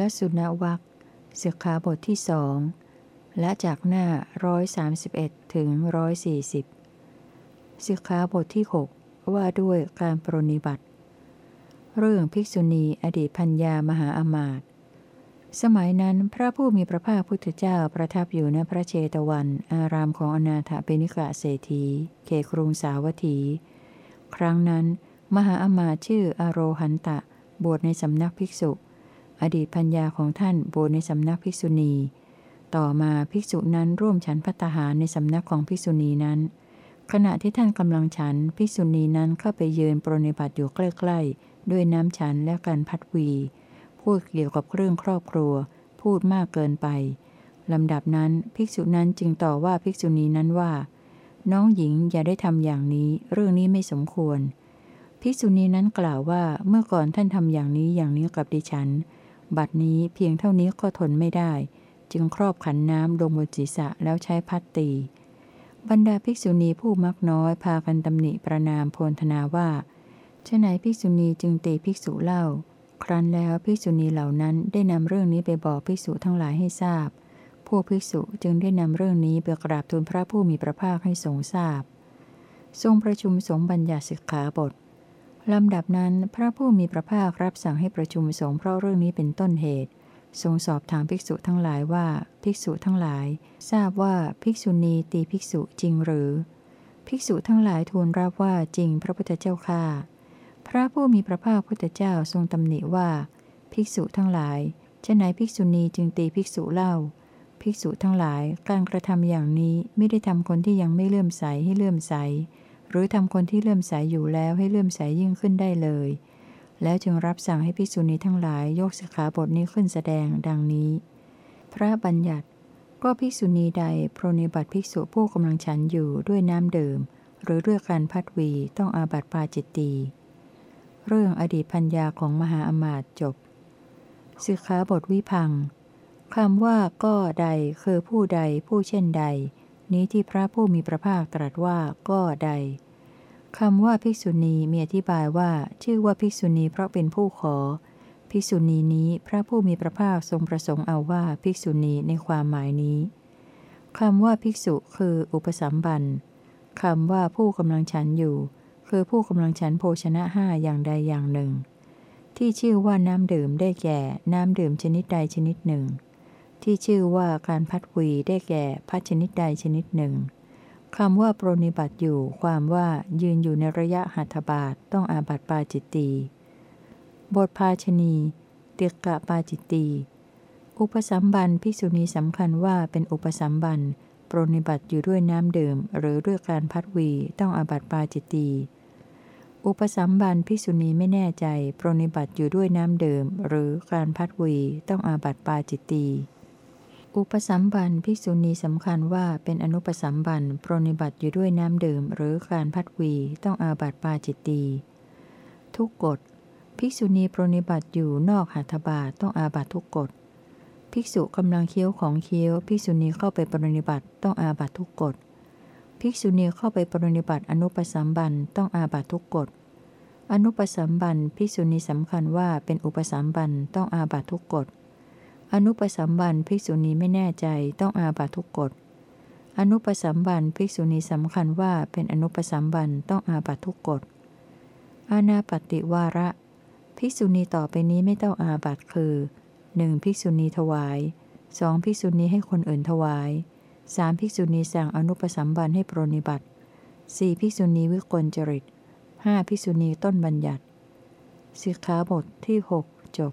และสุนวักสิกขาบทที่สองและจากหน้าร้อยสาสิบเอ็ดถึงร้อยสี่สิบสิกขาบทที่6ว่าด้วยการปรนิบัติ เรื่องภิกษุณีอดีตพัญญามหาอมาต สมัยนั้นพระผู้มีพระภาคพุทธเจ้าประทับอยู่ณพระเชตวัน อารามของอนาถเปนิกะเศรษฐีเขครุงสาวัตถี ครั้งนั้น มหาอมาตชื่ออโรหันตะ บวชในสำนักภิกษุ อดีตพัญญาของท่านบวชในสำนักภิกษุณี ต่อมาภิกษุนั้นร่วมฉันพัตหารในสำนักของภิกษุณีนั้น ขณะที่ท่านกำลังฉันภิกษุณีนั้นเข้าไปยืนปรนิบัติอยู่ใกล้ๆ ด้วยน้ำฉันและการพัดวี พูดเกี่ยวกับเรื่องครอบครัว พูดมากเกินไปลำดับนั้นภิกษุนั้นจึงต่อว่าภิกษุณีนั้นว่า น้องหญิงอย่าได้ทำอย่างนี้ เรื่องนี้ไม่สมควร ภิกษุณีนั้นกล่าวว่าเมื่อก่อนท่านทำอย่างนี้อย่างนี้กับดิฉัน บัดนี้เพียงเท่านี้ก็ทนไม่ได้ จึงครอบขันน้ำลงบนศีรษะแล้วใช้พัดตี บรรดาภิกษุณีผู้มักน้อยพากันตำหนิประนามโพลธนาว่าชะไหนภิกษุณีจึงตีภิกษุเล่า ครั้นแล้วภิกษุณีเหล่านั้นได้นำเรื่องนี้ไปบอกภิกษุทั้งหลายให้ทราบ พวกภิกษุจึงได้นำเรื่องนี้ไปกราบทูลพระผู้มีพระภาคให้ทรงทราบ ทรงประชุมสงฆ์บัญญัติสิกขาบท ลำดับนั้นพระผู้มีพระภาครับสั่งให้ประชุมสงฆ์เพราะเรื่องนี้เป็นต้นเหตุ ทรงสอบถามภิกษุทั้งหลายว่าภิกษุทั้งหลาย ทราบว่าภิกษุณีตีภิกษุจริงหรือ ภิกษุทั้งหลายทูลรับว่าจริงพระพุทธเจ้าค่าพระผู้มีพระภาคพุทธเจ้าทรงตำหนิว่า ภิกษุทั้งหลายเชะไหนภิกษุณีจึงตีภิกษุเล่า ภิกษุทั้งหลายการกระทำอย่างนี้ไม่ได้ทำคนที่ยังไม่เลื่อมใสให้เลื่อมใส หรือทำคนที่เลื่อมใสอยู่แล้วให้เลื่อมใสยิ่งขึ้นได้เลย แล้วจึงรับสั่งให้ภิกษุณีทั้งหลายยกสิกขาบทนี้ขึ้นแสดงดังนี้ พระบัญญัติ ก็ภิกษุณีใดโปรนิบัติภิกษุผู้กำลังฉันอยู่ด้วยน้ำเดิมหรือด้วยการพัดวีต้องอาบัติปาจิตตีเรื่องอดีตพัญญาของมหาอมาตย์จบสิกขาบทวิพังคำว่าก็ใดคือผู้ใดผู้เช่นใด นี้ที่พระผู้มีพระภาคตรัสว่าก็ใดคำว่าภิกษุณีมีอธิบายว่าชื่อว่าภิกษุณีเพราะเป็นผู้ขอ ภิกษุณีนี้พระผู้มีพระภาคทรงประสงค์เอาว่าภิกษุณีในความหมายนี้คำว่าภิกษุคืออุปสัมบันคำว่าผู้กำลังฉันอยู่ คือผู้กำลังฉันโภชนะห้าอย่างใดอย่างหนึ่ง ที่ชื่อว่าน้ำดื่มได้แก่ น้ำดื่มชนิดใดชนิดหนึ่ง ที่ชื่อว่าการพัดวีได้แก่พัดชนิดใดชนิดหนึ่งคำว่าปรนิบัติอยู่ ความว่ายืนอยู่ในระยะหัตถบาทต้องอาบัติปาจิตตีบทภาชนี เตียกะปาจิตตีอุปสัมบันภิกษุณีสำคัญว่าเป็นอุปสัมบันปรนิบัติอยู่ด้วยน้ำดื่ม หรือด้วยการพัดวีต้องอาบัติปาจิตตีอุปสัมบันภิกษุณีไม่แน่ใจ ปรนิบัติอยู่ด้วยน้ำเดิมหรือการพัดวีต้องอาบัติปาจิตตี อุปสัมบันภิกษุณีสำคัญว่าเป็นอนุปสัมบันปรนิบัติอยู่ด้วยน้ำเดิมหรือการพัดวีต้องอาบัติปาจิตตีทุกกฎภิกษุณีปรนิบัติอยู่นอกหัตถบาทต้องอาบัติทุกกฎภิกษุกำลังเคี้ยวของเคี้ยวภิกษุณีเข้าไปปรนิบัติต้องอาบัติทุกกฎภิกษุณีเข้าไปปรนิบัติอนุปสัมบันต้องอาบัตทุกกฎอนุปสัมบันภิกษุณีสำคัญว่าเป็นอุปสัมบันต้องอาบัตทุกกฎ อนุปสัมบันภิกษุณีไม่แน่ใจต้องอาบัตทุกกฎ อนุปสัมบันภิกษุณีสำคัญว่าเป็นอนุปสัมบันต้องอาบัตทุกกฎ อาณาปฏิวาระ ภิกษุณีต่อไปนี้ไม่ต้องอาบัตคือ 1. ภิกษุณีถวาย 2. ภิกษุณีให้คนอื่นถวายสามภิกษุณีสั่งอนุปสัมบันให้ปรนิบัติสี่ภิกษุณีวิกลจริตห้าภิกษุณีต้นบัญญัติสิกขาบทที่หกจบ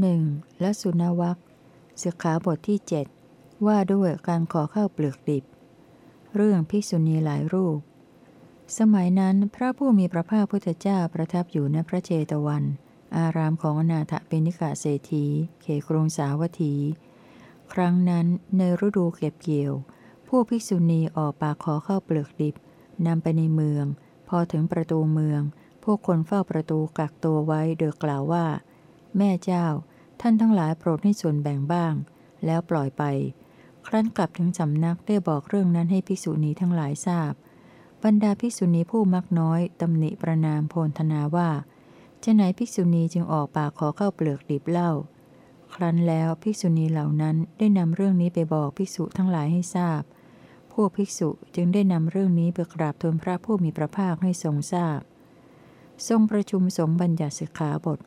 หนึ่งและสุนวัคสิกขาบทที่เจ็ดว่าด้วยการขอเข้าเปลือกดิบ เรื่องภิกษุณีหลายรูป สมัยนั้นพระผู้มีพระภาคพุทธเจ้าประทับอยู่ณพระเจตวัน อารามของอนาถเปนิกาเศรษฐีเขครงสาวัตถี ครั้งนั้นในฤดูเก็บเกี่ยว ผู้ภิกษุณีออกปากขอเข้าเปลือกดิบนำไปในเมือง พอถึงประตูเมือง พวกคนเฝ้าประตูกักตัวไว้โดยกล่าวว่า แม่เจ้า ท่านทั้งหลายโปรดให้ส่วนแบ่งบ้าง แล้วปล่อยไป ครั้นกลับถึงสำนักได้บอกเรื่องนั้นให้ภิกษุณีทั้งหลายทราบ บรรดาภิกษุณีผู้มักน้อยตำหนิประนามโพลธนาว่าจะไหนภิกษุณีจึงออกปากขอเข้าเปลือกดิบเล่า ครั้นแล้วภิกษุณีเหล่านั้นได้นำเรื่องนี้ไปบอกภิกษุทั้งหลายให้ทราบ พวกภิกษุจึงได้นำเรื่องนี้ไปกราบทูลพระผู้มีพระภาคให้ทรงทราบ ทรงประชุมสงฆ์บัญญัติสิกขาบท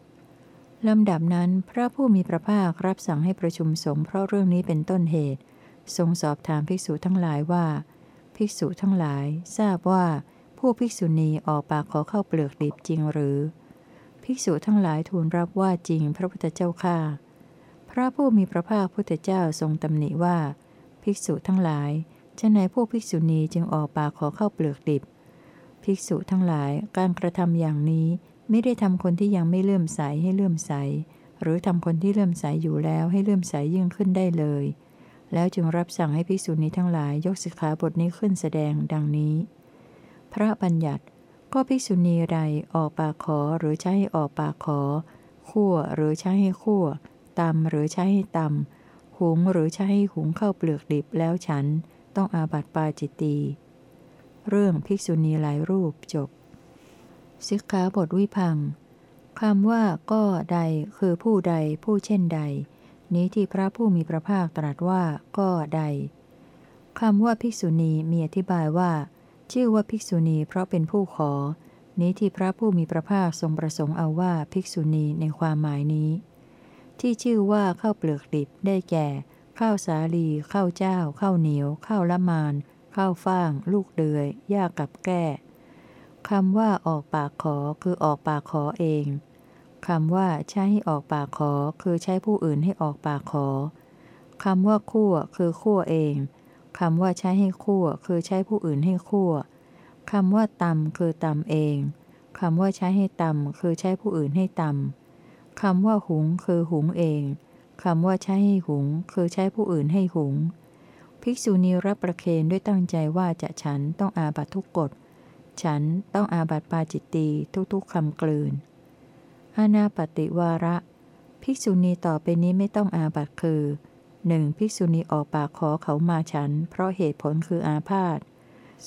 ลำดับนั้นพระผู้มีพระภาครับสั่งให้ประชุมสงฆ์เพราะเรื่องนี้เป็นต้นเหตุ ทรงสอบถามภิกษุทั้งหลายว่า ภิกษุทั้งหลายทราบว่าผู้ภิกษุณีออกปากขอเข้าเปลือกดิบจริงหรือ ภิกษุทั้งหลายทูลรับว่าจริงพระพุทธเจ้าข้าพระผู้มีพระภาคพุทธเจ้าทรงตำหนิว่า ภิกษุทั้งหลายจะไหนพวกภิกษุณีจึงออกปากขอเข้าเปลือกดิบ ภิกษุทั้งหลายการกระทำอย่างนี้ ไม่ได้ทำคนที่ยังไม่เลื่อมใสให้เลื่อมใส หรือทำคนที่เลื่อมใสอยู่แล้วให้เลื่อมใสยิ่งขึ้นได้เลย แล้วจึงรับสั่งให้ภิกษุณีทั้งหลายยกสิกขาบทนี้ขึ้นแสดงดังนี้ พระบัญญัติก็ภิกษุณีใดออกปากขอหรือใช้ให้ออกปากขอ คั่วหรือใช้ให้คั่วตำหรือใช้ให้ตำหุงหรือใช้ให้หุงเข้าเปลือกดิบแล้วฉัน ต้องอาบัติปาจิตตีเรื่องภิกษุณีหลายรูปจบ สิกขาบทวิพังคำว่าก็ใดคือผู้ใดผู้เช่นใด นี้ที่พระผู้มีพระภาคตรัสว่าก็ใดคำว่าภิกษุณีมีอธิบายว่า ชื่อว่าภิกษุณีเพราะเป็นผู้ขอ นี้ที่พระผู้มีพระภาคทรงประสงค์เอาว่าภิกษุณีในความหมายนี้ ที่ชื่อว่าข้าวเปลือกดิบได้แก่ข้าวสาลีข้าวเจ้าข้าวเหนียวข้าวละมานข้าวฟ่าง ลูกเดือยยากับแก้ คำว่าออกปากขอคือออกปากขอเองคำว่าใช้ให้ออกปากขอคือใช้ผู้อื่นให้ออกปากขอคำว่าคั่วคือคั่วเองคำว่าใช้ให้คั่วคือใช้ผู้อื่นให้คั่วคำว่าตำคือตำเองคำว่าใช้ให้ตำคือใช้ผู้อื่นให้ตำคำว่าหุงคือหุงเองคำว่าใช้ให้หุงคือใช้ผู้อื่นให้หุง ภิกษุณีรับประเคนด้วยตั้งใจว่าจะฉันต้องอาบัตทุกกฎ ฉันต้องอาบัติปาจิตตีทุกๆคำกลืน อาณาปฏิวาระ ภิกษุณีต่อไปนี้ไม่ต้องอาบัติคือหนึ่งภิกษุณีออกปากขอเขามาฉัน เพราะเหตุผลคืออาพาธ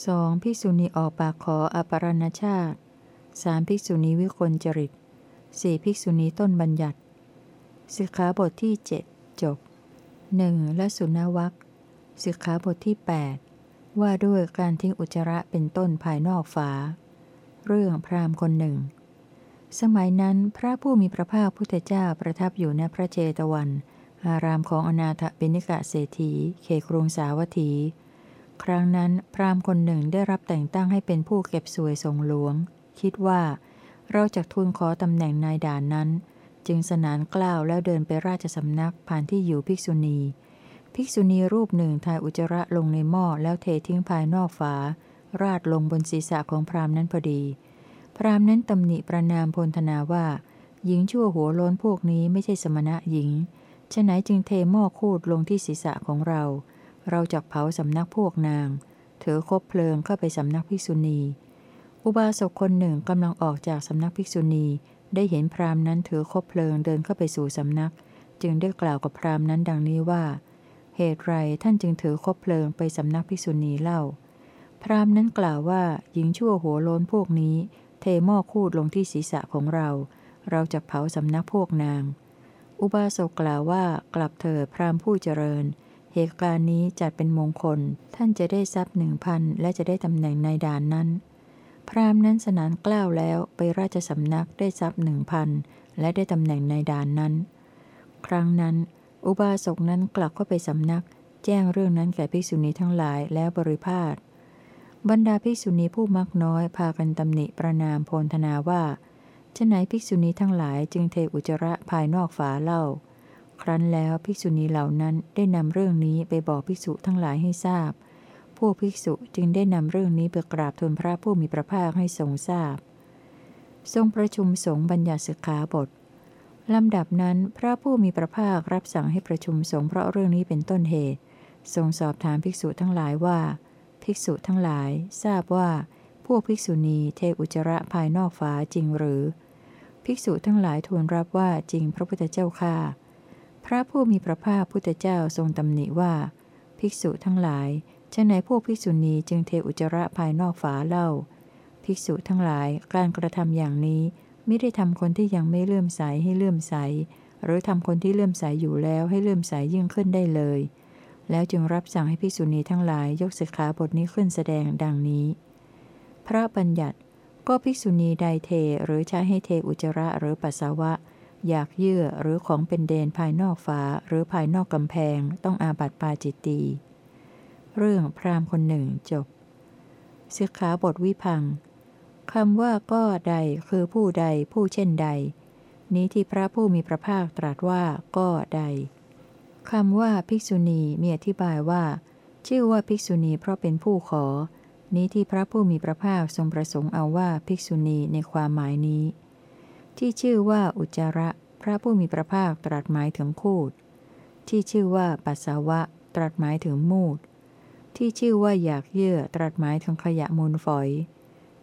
สองภิกษุณีออกปากขออปรณชาติสามภิกษุณีวิกลจริตสี่ภิกษุณีต้นบัญญัติสิกขาบทที่เจ็ดจบหนึ่งและสุนวักสิกขาบทที่ 8 ว่าด้วยการทิ้งอุจจาระเป็นต้นภายนอกฝา เรื่องพราหมณ์คนหนึ่ง สมัยนั้นพระผู้มีพระภาคพุทธเจ้าประทับอยู่ณพระเจตวัน อารามของอนาถบิณิกะเศรษฐีเขครุงสาวัตถี ครั้งนั้นพราหมณ์คนหนึ่งได้รับแต่งตั้งให้เป็นผู้เก็บสวยทรงหลวง คิดว่า เราจะทูลขอตำแหน่งนายด่านนั้น จึงสนานกล้าวแล้วเดินไปราชสำนักผ่านที่อยู่ภิกษุณี ภิกษุณีรูปหนึ่งทายอุจจาระลงในหม้อแล้วเททิ้งภายนอกฝา ราดลงบนศีรษะของพรามนั้นพอดี พรามนั้นตำหนิประนามพลธนาว่า หญิงชั่วหัวโล้นพวกนี้ไม่ใช่สมณะหญิงฉะไหนจึงเทหม้อคูดลงที่ศีรษะของเรา เราจะเผาสำนักพวกนางถือคบเพลิงเข้าไปสำนักภิกษุณี อุบาสกคนหนึ่งกำลังออกจากสำนักภิกษุณี ได้เห็นพรามนั้นถือคบเพลิงเดินเข้าไปสู่สำนัก จึงได้กล่าวกับพรามนั้นดังนี้ว่า เหตุไรท่านจึงถือคบเพลิงไปสำนักภิกษุณีเล่า พรามนั้นกล่าวว่าหญิงชั่วหัวโล้นพวกนี้ เทหม้อคูดลงที่ศีรษะของเรา เราจะเผาสำนักพวกนาง อุบาสกกล่าวว่ากลับเถิดพรามผู้เจริญ เหตุการณ์นี้จัดเป็นมงคล ท่านจะได้ทรัพย์หนึ่งพันและจะได้ตำแหน่งในด่านนั้น พรามนั้นสนานกล้าวแล้วไปราชสำนักได้ทรัพย์หนึ่งพันและได้ตำแหน่งในด่านนั้น ครั้งนั้น อุบาสกนั้นกลับเข้าไปสำนัก แจ้งเรื่องนั้นแก่ภิกษุณีทั้งหลายแล้วบริพาทบรรดาภิกษุณีผู้มักน้อยพากันตำหนิประนามโพลธนาว่าจะไหนภิกษุณีทั้งหลายจึงเทอุจระภายนอกฝาเล่า ครั้นแล้วภิกษุณีเหล่านั้นได้นำเรื่องนี้ไปบอกภิกษุทั้งหลายให้ทราบ พวกภิกษุจึงได้นำเรื่องนี้ไปกราบทูลพระผู้มีพระภาคให้ทรงทราบ ทรงประชุมสงฆ์บัญญัติสิกขาบท ลำดับนั้นพระผู้มีพระภาครับสั่งให้ประชุมสงฆ์เพราะเรื่องนี้เป็นต้นเหตุ ทรงสอบถามภิกษุทั้งหลายว่า ภิกษุทั้งหลายทราบว่า พวกภิกษุณีเทอุจระภายนอกฝาจริงหรือ ภิกษุทั้งหลายทูลรับว่าจริงพระพุทธเจ้าค่าพระผู้มีพระภาคพุทธเจ้าทรงตำหนิว่า ภิกษุทั้งหลายจะไหนพวกภิกษุณีจึงเทอุจระภายนอกฝาเล่า ภิกษุทั้งหลายการกระทำอย่างนี้ ไม่ได้ทำคนที่ยังไม่เลื่อมใสให้เลื่อมใส หรือทำคนที่เลื่อมใสอยู่แล้วให้เลื่อมใสยิ่งขึ้นได้เลย แล้วจึงรับสั่งให้ภิกษุณีทั้งหลายยกสิกขาบทนี้ขึ้นแสดงดังนี้ พระบัญญัติก็ภิกษุณีใดเทหรือใช้ให้เทอุจาระหรือปัสสาวะ อยากเยื่อหรือของเป็นเดนภายนอกฝาหรือภายนอกกำแพง ต้องอาบัติปาจิตตีเรื่องพราหมณ์คนหนึ่งจบสิกขาบทวิพัง คำว่าก็ใดคือผู้ใดผู้เช่นใด นี้ที่พระผู้มีพระภาคตรัสว่าก็ใดคำว่าภิกษุณีมีอธิบายว่า ชื่อว่าภิกษุณีเพราะเป็นผู้ขอ นี้ที่พระผู้มีพระภาคทรงประสงค์เอาว่าภิกษุณีในความหมายนี้ ที่ชื่อว่าอุจจาระ พระผู้มีพระภาคตรัสหมายถึงคูด ที่ชื่อว่าปัสสาวะ ตรัสหมายถึงมูด ที่ชื่อว่าอยากเยื่อตรัสหมายถึงขยะมูลฝอย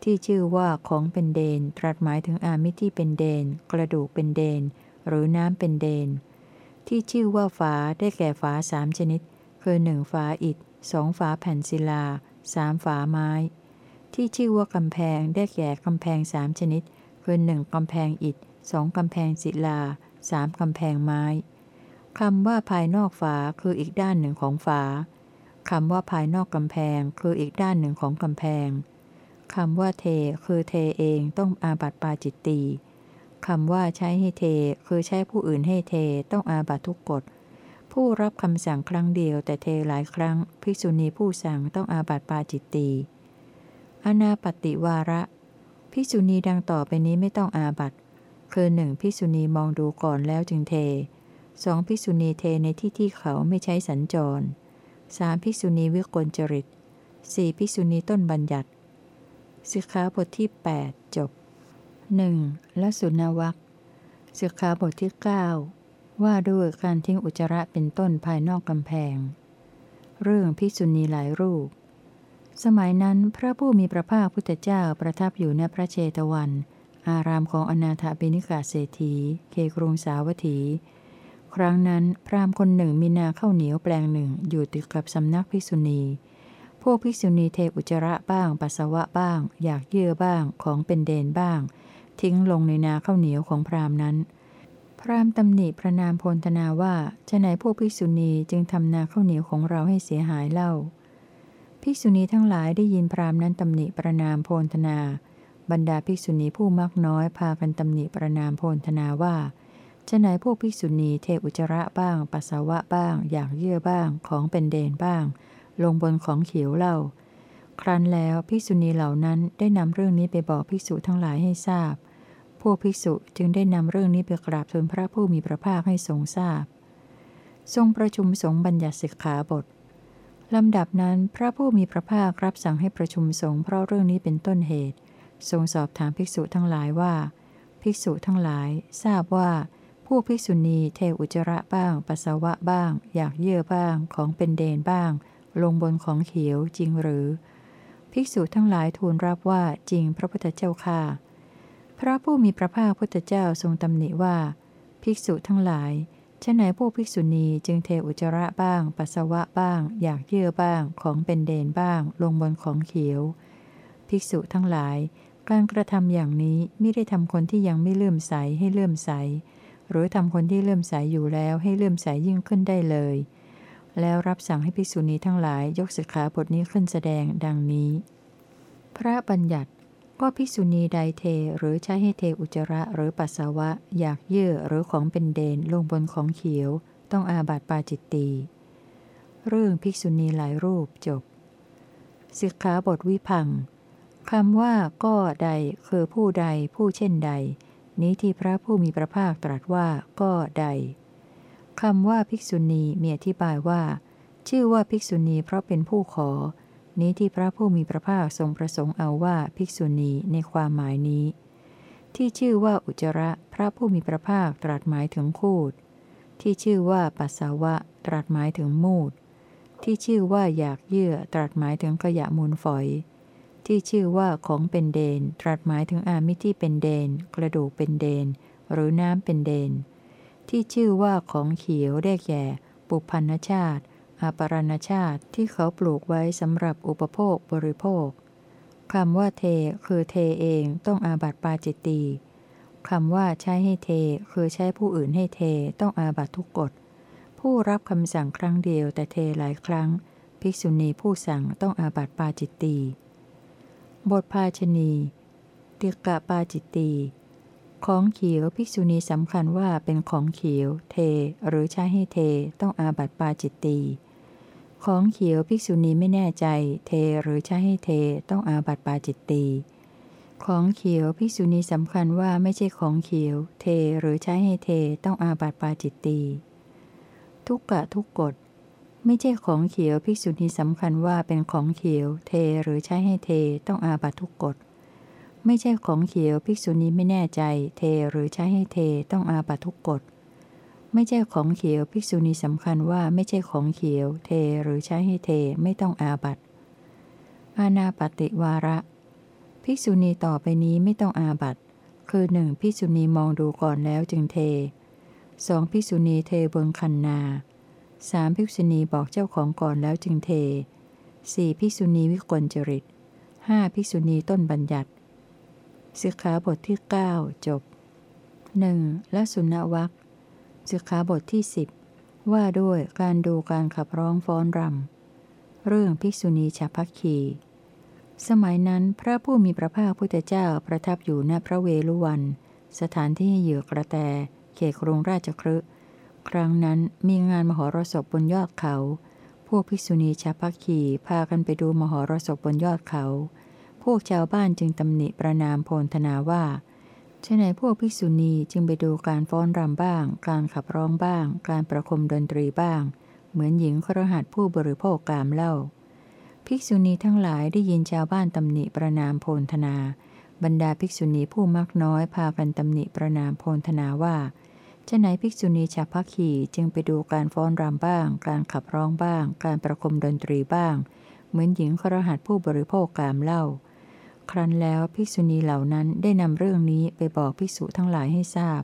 ที่ชื่อว่าของเป็นเดน ตรัสหมายถึงอามิตที่เป็นเดน กระดูกเป็นเดน หรือน้ำเป็นเดน ที่ชื่อว่าฝาได้แก่ฝาสามชนิด คือหนึ่งฝาอิฐสองฝาแผ่นศิลาสามฝาไม้ ที่ชื่อว่ากำแพงได้แก่กำแพงสามชนิด คือหนึ่งกำแพงอิฐสองกำแพงศิลาสามกำแพงไม้คำว่าภายนอกฝาคืออีกด้านหนึ่งของฝาคำว่าภายนอกกำแพงคืออีกด้านหนึ่งของกำแพง คำว่าเทคือเทเองต้องอาบัติปาจิตตีคำว่าใช้ให้เทคือใช้ผู้อื่นให้เทต้องอาบัตทุกกฎ ผู้รับคำสั่งครั้งเดียวแต่เทหลายครั้ง ภิกษุณีผู้สั่งต้องอาบัติปาจิตตีอนาปติวาระ ภิกษุณีดังต่อไปนี้ไม่ต้องอาบัติคือหนึ่งภิกษุณีมองดูก่อนแล้วจึงเทสองภิกษุณีเทในที่ที่เขาไม่ใช้สัญจรสามภิกษุณีวิกลจริตสี่ภิกษุณีต้นบัญญัติ สิกขาบทที่ 8 จบ 1. และสุนวัคสิกขาบทที่ 9 ว่าด้วยการทิ้งอุจจาระเป็นต้นภายนอกกำแพง เรื่องพิสุณีหลายรูป สมัยนั้นพระผู้มีพระภาคพุทธเจ้าประทับอยู่ในพระเชตวัน อารามของอนาถบิณิกาเศรษฐีเคกรุงสาวัตถี ครั้งนั้นพราหมณ์คนหนึ่งมีนาข้าวเหนียวแปลงหนึ่งอยู่ติดกับสำนักพิสุณี พวกภิกษุณีเทอุจระบ้าง ปัสสาวะบ้าง อยากเยื่อบ้าง ของเป็นเดนบ้าง ทิ้งลงในนาข้าวเหนียวของพราหมณ์นั้น พราหมณ์ตำหนิประนามพลธนาว่าจะไหนพวกภิกษุณีจึงทำนาข้าวเหนียวของเราให้เสียหายเล่า ภิกษุณีทั้งหลายได้ยินพราหมณ์นั้นตำหนิประนามพลธนา บรรดาภิกษุณีผู้มักน้อยพากันตำหนิประนามพลธนาว่าจะไหนพวกภิกษุณีเทอุจระบ้าง ปัสสาวะบ้าง อยากเยื่อบ้าง ของเป็นเดนบ้าง ลงบนของเขียวเล่า ครั้นแล้วภิกษุณีเหล่านั้นได้นำเรื่องนี้ไปบอกภิกษุทั้งหลายให้ทราบ พวกภิกษุจึงได้นำเรื่องนี้ไปกราบทูลพระผู้มีพระภาคให้ทรงทราบ ทรงประชุมสงฆ์บัญญัติสิกขาบทลำดับนั้นพระผู้มีพระภาครับสั่งให้ประชุมสงฆ์เพราะเรื่องนี้เป็นต้นเหตุ ทรงสอบถามภิกษุทั้งหลายว่า ภิกษุทั้งหลายทราบว่าพวกภิกษุณีเทอุจระบ้าง ปัสสาวะบ้าง อยากเยื่อบ้าง ของเป็นเดนบ้าง ลงบนของเขียวจริงหรือ ภิกษุทั้งหลายทูลรับว่าจริงพระพุทธเจ้าค่ะ พระผู้มีพระภาคพุทธเจ้าทรงตำหนิว่า ภิกษุทั้งหลายชะไหนพวกภิกษุณีจึงเทอุจระบ้าง ปัสสาวะบ้าง อยากเยื่อบ้าง ของเป็นเดนบ้าง ลงบนของเขียว ภิกษุทั้งหลาย การกระทำอย่างนี้ไม่ได้ทำคนที่ยังไม่เลื่อมใสให้เลื่อมใส หรือทำคนที่เลื่อมใสอยู่แล้วให้เลื่อมใสยิ่งขึ้นได้เลย แล้วรับสั่งให้ภิกษุณีทั้งหลายยกสิกขาบทนี้ขึ้นแสดงดังนี้ พระบัญญัติก็ภิกษุณีใดเทหรือใช้ให้เทอุจระหรือปัสสาวะ อยากเยื่อหรือของเป็นเดนลงบนของเขียว ต้องอาบัติปาจิตตีเรื่องภิกษุณีหลายรูปจบสิกขาบทวิพังคำว่าก็ใดคือผู้ใดผู้เช่นใด นี้ที่พระผู้มีพระภาคตรัสว่าก็ใด คำว่าภิกษุณีมีอธิบายว่า ชื่อว่าภิกษุณีเพราะเป็นผู้ขอ นี้ที่พระผู้มีพระภาคทรงประสงค์เอาว่าภิกษุณีในความหมายนี้ ที่ชื่อว่าอุจระพระผู้มีพระภาคตรัสหมายถึงคูด ที่ชื่อว่าปัสสาวะ ตรัสหมายถึงมูด ที่ชื่อว่าอยากเยื่อตรัสหมายถึงขยะมูลฝอย ที่ชื่อว่าของเป็นเดน ตรัสหมายถึงอามิที่เป็นเดน กระดูกเป็นเดน หรือน้ำเป็นเดน ที่ชื่อว่าของเขียวได้แก่ ปุพันชาติอาปรณชาติที่เขาปลูกไว้สำหรับอุปโภคบริโภคคำว่าเทคือเทเองต้องอาบัติปาจิตตีคำว่าใช้ให้เทคือใช้ผู้อื่นให้เทต้องอาบัตทุกกฎ ผู้รับคำสั่งครั้งเดียวแต่เทหลายครั้ง ภิกษุณีผู้สั่งต้องอาบัตปาจิตตีบทภาชนีติกะปาจิตตี ของเขียวภิกษุณีสำคัญว่าเป็นของเขียว เท หรือใช้ให้เทต้องอาบัตปาจิตตีของเขียวภิกษุณีไม่แน่ใจ เทหรือใช้ให้เทต้องอาบัตปาจิตตีของเขียวภิกษุณีสำคัญว่าไม่ใช่ของเขียว เทหรือใช้ให้เทต้องอาบัติปาจิตตีทุกกะทุกกฎไม่ใช่ของเขียวภิกษุณีสำคัญว่าเป็นของเขียว เทหรือใช้ให้เทต้องอาบัตทุกกฎ ไม่ใช่ของเขียวภิกษุณีไม่แน่ใจเทหรือใช้ให้เทต้องอาบัตทุกกฎ ไม่ใช่ของเขียวภิกษุณีสำคัญว่าไม่ใช่ของเขียว เทหรือใช้ให้เทไม่ต้องอาบัตอาณาปฏิวาระ ภิกษุณีต่อไปนี้ไม่ต้องอาบัตคือหนึ่งภิกษุณีมองดูก่อนแล้วจึงเทสองภิกษุณีเทบนคันนาสามภิกษุณีบอกเจ้าของก่อนแล้วจึงเทสี่ภิกษุณีวิกลจริตห้าภิกษุณีต้นบัญญัติ สิกขาบทที่ 9 จบ 1. และสุนวักสิกขาบทที่ 10 ว่าด้วยการดูการขับร้องฟ้อนรำเรื่องภิกษุณีชาพักคี สมัยนั้นพระผู้มีพระภาคพุทธเจ้าประทับอยู่ณพระเวลุวัน สถานที่เหยื่อกระแต เขตกรุงราชครึครั้งนั้นมีงานมหรสพบนยอดเขา พวกภิกษุณีชาพักขีพากันไปดูมหรสพบนยอดเขา พวกชาวบ้านจึงตำหนิประนามโพลธนาว่าชะไหนพวกภิกษุณีจึงไปดูการฟ้อนรำบ้าง การขับร้องบ้าง การประคมดนตรีบ้าง เหมือนหญิงครหัสผู้บริโภคกามเล่า ภิกษุณีทั้งหลายได้ยินชาวบ้านตำหนิประนามโพลธนา บรรดาภิกษุณีผู้มักน้อยพากันตำหนิประนามโพลธนาว่าจะไหนภิกษุณีชาวพักขีจึงไปดูการฟ้อนรำบ้าง การขับร้องบ้าง การประคมดนตรีบ้าง เหมือนหญิงครหัสผู้บริโภคกามเล่า ครั้นแล้วภิกษุณีเหล่านั้นได้นำเรื่องนี้ไปบอกภิกษุทั้งหลายให้ทราบ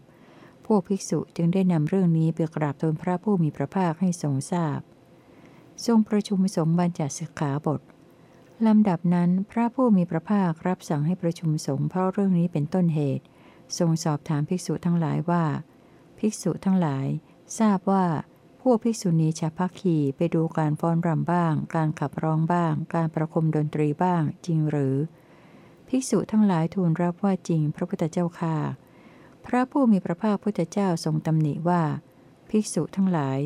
พวกภิกษุจึงได้นำเรื่องนี้ไปกราบทูลพระผู้มีพระภาคให้ทรงทราบ ทรงประชุมสงฆ์บัญญัติสิกขาบทลำดับนั้นพระผู้มีพระภาครับสั่งให้ประชุมสงฆ์เพราะเรื่องนี้เป็นต้นเหตุ ทรงสอบถามภิกษุทั้งหลายว่า ภิกษุทั้งหลาย ทราบว่าพวกภิกษุณีชาพักขีไปดูการฟ้อนรำบ้าง การขับร้องบ้าง การประคมดนตรีบ้างจริงหรือ ภิกษุทั้งหลายทูลรับว่าจริงพระพุทธเจ้าค่ะ พระผู้มีพระภาคพุทธเจ้าทรงตำหนิว่า ภิกษุทั้งหลาย